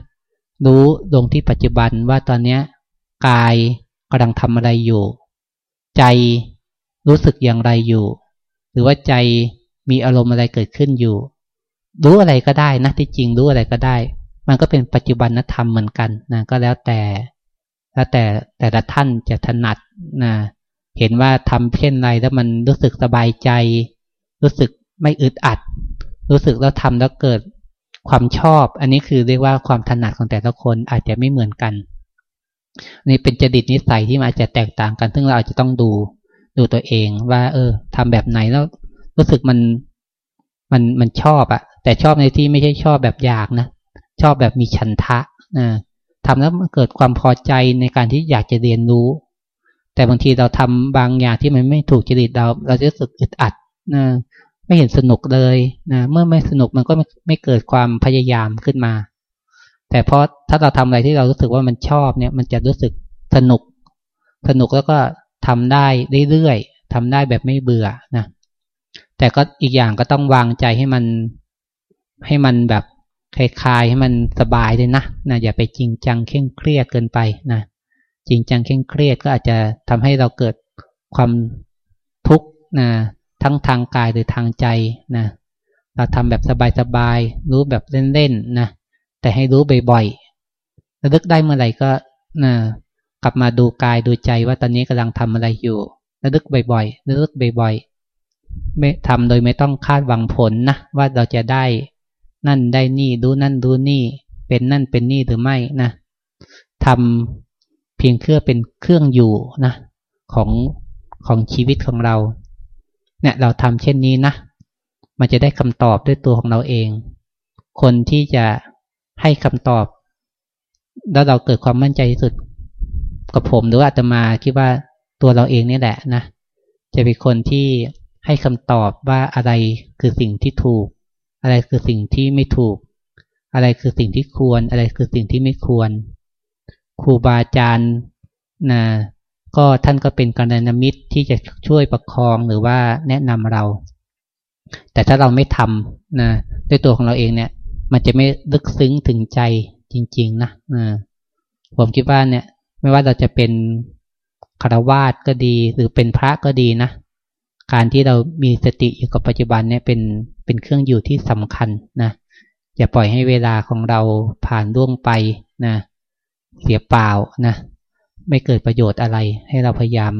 รู้ลงที่ปัจจุบันว่าตอนเนี้ยกายกำลังทำอะไรอยู่ ใจรู้สึกอย่างไรอยู่ หรือว่าใจมีอารมณ์อะไรเกิดขึ้นอยู่ รู้อะไรก็ได้นะที่จริงรู้อะไรก็ได้ มันก็เป็นปัจจุบันธรรมเหมือนกันนะก็แล้วแต่ แล้วแต่แต่ละท่านจะถนัดนะเห็นว่าทำเช่นไรแล้วมันรู้สึกสบายใจ รู้สึกไม่อึดอัด รู้สึกแล้วทำแล้วเกิด ความชอบ อันนี้คือเรียกว่าความถนัดของแต่ละคนอาจจะไม่เหมือนกันนี่เป็นจดิตนิสัยที่มันอาจจะแตกต่างกัน ซึ่งเราอาจจะต้องดูดูตัวเองว่า เออทำแบบไหนแล้วรู้สึกมันมันมันชอบอะแต่ชอบในที่ไม่ใช่ชอบแบบอยากนะชอบแบบมีฉันทะนะทำแล้วมันเกิดความพอใจในการที่อยากจะเรียนรู้ แต่บางทีเราทำบางอย่างที่มันไม่ถูกจริตเรา เราจะรู้สึกอึดอัดนะ ไม่เห็นสนุกเลยนะเมื่อไม่สนุกมันก็ไม่ไม่เกิดความพยายามขึ้นมา แต่เพราะถ้าเราทำอะไรที่เรารู้สึกว่ามันชอบเนี่ย มันจะรู้สึกสนุก สนุกแล้วก็ทำได้เรื่อยๆทำได้แบบไม่เบื่อนะแต่ก็อีกอย่างก็ต้องวางใจให้มันให้มันแบบคลายๆให้มันสบายเลยนะนะอย่าไปจริงจังเคร่งเครียดเกินไปนะจริงจังเคร่งเครียดก็อาจจะทำให้เราเกิดความทุกข์นะ ทั้งทางกายหรือทางใจนะเราทำแบบสบายๆรู้แบบเล่นๆนะแต่ให้รู้บ่อยๆระลึกได้เมื่อไหร่ก็นะกลับมาดูกายดูใจว่าตอนนี้กำลังทำอะไรอยู่ระลึกบ่อยๆระลึกบ่อยๆไม่ทำโดยไม่ต้องคาดหวังผลนะว่าเราจะได้นั่นได้นี่ดูนั่นดูนี่ เป็นนั่นเป็นนี่หรือไม่นะทำเพียงเพื่อเป็นเครื่องอยู่นะของของชีวิตของเรา เนี่ยเราทำเช่นนี้นะ มันจะได้คำตอบด้วยตัวของเราเอง คนที่จะให้คำตอบ แล้วเราเกิดความมั่นใจที่สุด กับผมหรืออาตมาคิดว่าตัวเราเองนี่แหละนะจะเป็นคนที่ให้คำตอบว่าอะไรคือสิ่งที่ถูก อะไรคือสิ่งที่ไม่ถูก อะไรคือสิ่งที่ควร อะไรคือสิ่งที่ไม่ควร ครูบาอาจารย์นะ ก็ท่านก็เป็นกัลยาณมิตรที่จะช่วยประคองหรือว่าแนะนำเรา แต่ถ้าเราไม่ทำนะด้วยตัวของเราเองเนี่ย มันจะไม่ลึกซึ้งถึงใจจริง ๆ นะนะผมคิดว่าเนี่ย ไม่ว่าเราจะเป็นคารวาสก็ดี หรือเป็นพระก็ดีนะการที่เรามีสติอยู่กับปัจจุบันเนี่ยเป็นเป็นเครื่องอยู่ที่สำคัญนะอย่าปล่อยให้เวลาของเราผ่านล่วงไปนะเสียเปล่านะ ไม่เกิดประโยชน์อะไร ให้เราพยายาม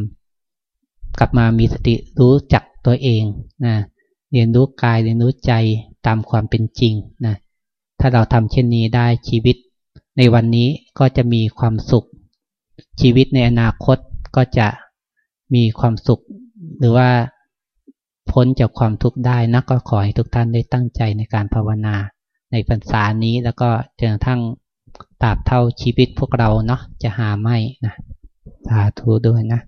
กลับมามีสติรู้จักตัวเองนะเรียนรู้กายเรียนรู้ใจตามความเป็นจริงนะถ้าเราทำเช่นนี้ได้ชีวิต ในวันนี้ก็จะมีความสุข ชีวิตในอนาคตก็จะมีความสุข หรือว่าพ้นจากความทุกข์ได้นะก็ขอให้ทุกท่านได้ตั้งใจในการภาวนา ในพรรษานี้แล้วก็จนกระทั่ง ตราบเท่าชีวิตพวกเราเนาะจะหาไม่นะสาธุด้วยนะ